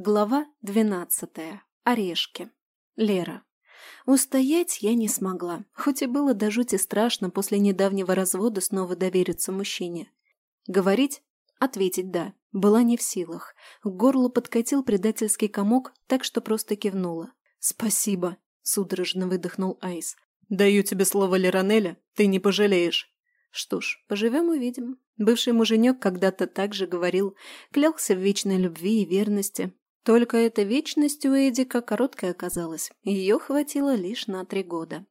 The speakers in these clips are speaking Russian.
Глава двенадцатая. Орешки. Лера. Устоять я не смогла, хоть и было до жути страшно после недавнего развода снова довериться мужчине. Говорить? Ответить «да». Была не в силах. К горлу подкатил предательский комок, так что просто кивнула. «Спасибо», — судорожно выдохнул Айс. «Даю тебе слово Леронеля, ты не пожалеешь». Что ж, поживем увидим. Бывший муженек когда-то так же говорил, клялся в вечной любви и верности, только эта вечность у Эдика короткая оказалась, ее хватило лишь на три года.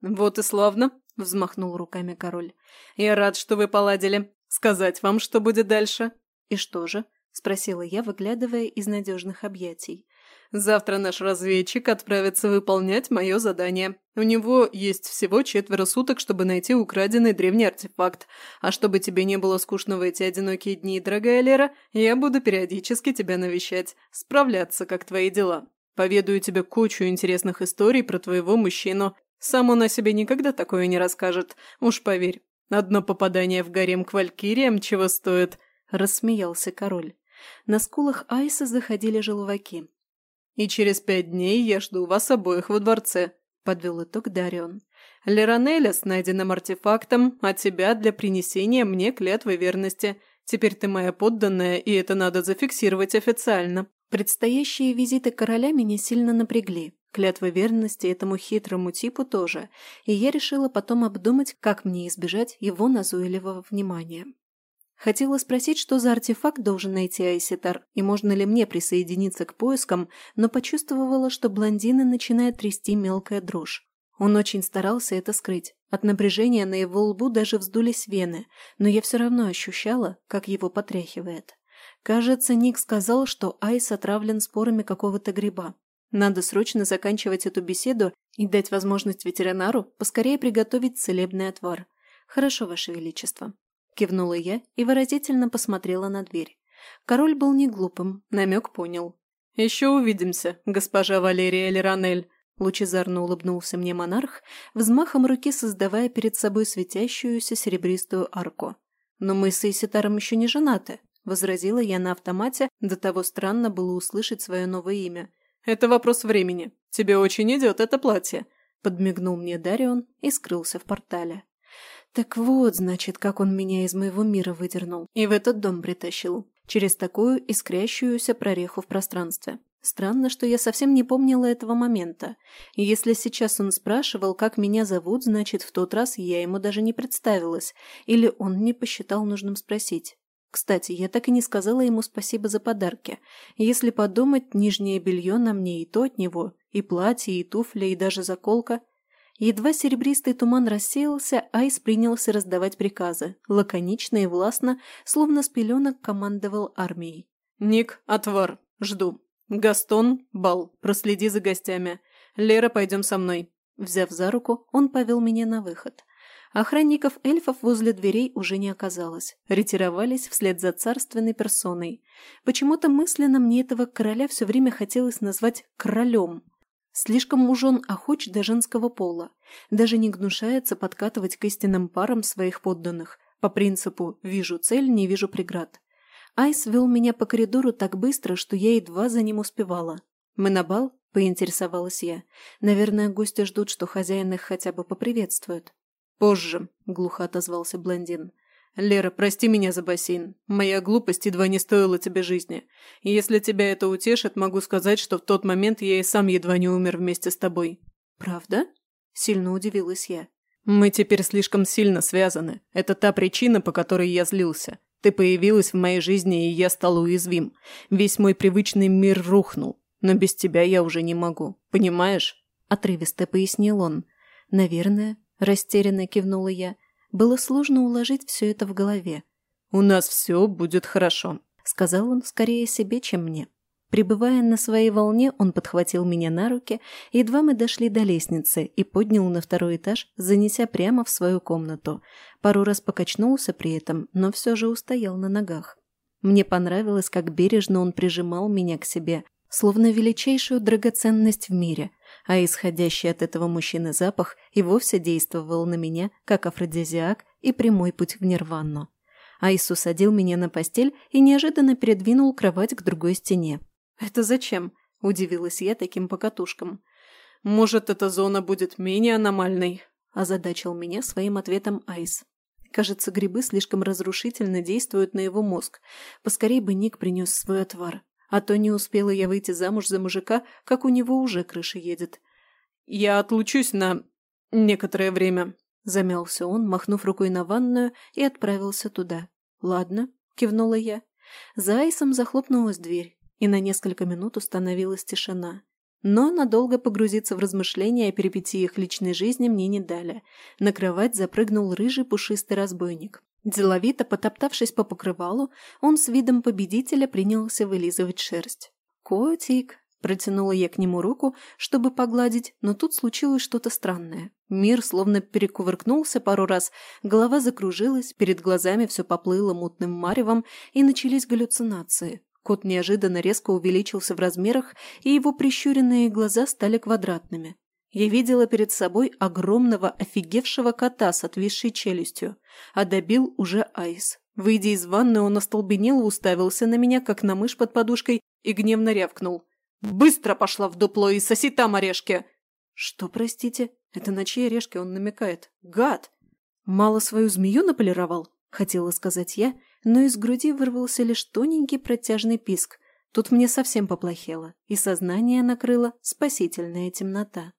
«Вот и славно!» – взмахнул руками король. «Я рад, что вы поладили. Сказать вам, что будет дальше?» «И что же?» – спросила я, выглядывая из надежных объятий. Завтра наш разведчик отправится выполнять мое задание. У него есть всего четверо суток, чтобы найти украденный древний артефакт. А чтобы тебе не было скучно в эти одинокие дни, дорогая Лера, я буду периодически тебя навещать, справляться, как твои дела. Поведаю тебе кучу интересных историй про твоего мужчину. Сам он о себе никогда такое не расскажет, уж поверь. Одно попадание в гарем к валькириям чего стоит?» – рассмеялся король. На скулах Айса заходили желваки. И через пять дней я жду вас обоих во дворце», – подвел итог Дарион. «Леронеля с найденным артефактом, а тебя для принесения мне клятвы верности. Теперь ты моя подданная, и это надо зафиксировать официально». Предстоящие визиты короля меня сильно напрягли. Клятвы верности этому хитрому типу тоже, и я решила потом обдумать, как мне избежать его назойливого внимания. Хотела спросить, что за артефакт должен найти Айситар, и можно ли мне присоединиться к поискам, но почувствовала, что блондина начинает трясти мелкая дрожь. Он очень старался это скрыть. От напряжения на его лбу даже вздулись вены, но я все равно ощущала, как его потряхивает. Кажется, Ник сказал, что Айс отравлен спорами какого-то гриба. Надо срочно заканчивать эту беседу и дать возможность ветеринару поскорее приготовить целебный отвар. Хорошо, Ваше Величество. Кивнула я и выразительно посмотрела на дверь. Король был не глупым, намек понял. «Еще увидимся, госпожа Валерия Леронель», – лучезарно улыбнулся мне монарх, взмахом руки создавая перед собой светящуюся серебристую арку. «Но мы с Иситаром еще не женаты», – возразила я на автомате, до того странно было услышать свое новое имя. «Это вопрос времени. Тебе очень идет это платье», – подмигнул мне Дарион и скрылся в портале. Так вот, значит, как он меня из моего мира выдернул и в этот дом притащил. Через такую искрящуюся прореху в пространстве. Странно, что я совсем не помнила этого момента. Если сейчас он спрашивал, как меня зовут, значит, в тот раз я ему даже не представилась. Или он не посчитал нужным спросить. Кстати, я так и не сказала ему спасибо за подарки. Если подумать, нижнее белье на мне и то от него, и платье, и туфли, и даже заколка – Едва серебристый туман рассеялся, Айс принялся раздавать приказы, лаконично и властно, словно с пеленок командовал армией. «Ник, отвар, жду. Гастон, бал, проследи за гостями. Лера, пойдем со мной». Взяв за руку, он повел меня на выход. Охранников эльфов возле дверей уже не оказалось. Ретировались вслед за царственной персоной. Почему-то мысленно мне этого короля все время хотелось назвать «королем», Слишком уж он охоч до женского пола, даже не гнушается подкатывать к истинным парам своих подданных, по принципу «вижу цель, не вижу преград». Айс вел меня по коридору так быстро, что я едва за ним успевала. «Мы на бал?» – поинтересовалась я. «Наверное, гости ждут, что хозяин их хотя бы поприветствует». «Позже», – глухо отозвался блондин. «Лера, прости меня за бассейн. Моя глупость едва не стоила тебе жизни. Если тебя это утешит, могу сказать, что в тот момент я и сам едва не умер вместе с тобой». «Правда?» – сильно удивилась я. «Мы теперь слишком сильно связаны. Это та причина, по которой я злился. Ты появилась в моей жизни, и я стал уязвим. Весь мой привычный мир рухнул. Но без тебя я уже не могу. Понимаешь?» – отрывисто пояснил он. «Наверное», – растерянно кивнула я – было сложно уложить все это в голове. «У нас все будет хорошо», — сказал он скорее себе, чем мне. Прибывая на своей волне, он подхватил меня на руки, едва мы дошли до лестницы и поднял на второй этаж, занеся прямо в свою комнату. Пару раз покачнулся при этом, но все же устоял на ногах. Мне понравилось, как бережно он прижимал меня к себе, словно величайшую драгоценность в мире, а исходящий от этого мужчины запах и вовсе действовал на меня, как афродизиак и прямой путь в нирвану. Айс усадил меня на постель и неожиданно передвинул кровать к другой стене. «Это зачем?» – удивилась я таким покатушкам. «Может, эта зона будет менее аномальной?» – озадачил меня своим ответом Айс. Кажется, грибы слишком разрушительно действуют на его мозг. Поскорей бы Ник принес свой отвар. А то не успела я выйти замуж за мужика, как у него уже крыша едет. «Я отлучусь на некоторое время», — замялся он, махнув рукой на ванную, и отправился туда. «Ладно», — кивнула я. За Айсом захлопнулась дверь, и на несколько минут установилась тишина. Но надолго погрузиться в размышления о перипетиях личной жизни мне не дали. На кровать запрыгнул рыжий пушистый разбойник. Деловито потоптавшись по покрывалу, он с видом победителя принялся вылизывать шерсть. «Котик!» – протянула я к нему руку, чтобы погладить, но тут случилось что-то странное. Мир словно перекувыркнулся пару раз, голова закружилась, перед глазами все поплыло мутным маревом, и начались галлюцинации. Кот неожиданно резко увеличился в размерах, и его прищуренные глаза стали квадратными. Я видела перед собой огромного офигевшего кота с отвисшей челюстью, а добил уже Айс. Выйдя из ванны, он остолбенел и уставился на меня, как на мышь под подушкой, и гневно рявкнул. «Быстро пошла в дупло и соси там орешки!» «Что, простите? Это на чьи орешки он намекает? Гад!» «Мало свою змею наполировал?» – хотела сказать я, но из груди вырвался лишь тоненький протяжный писк. Тут мне совсем поплохело, и сознание накрыла спасительная темнота.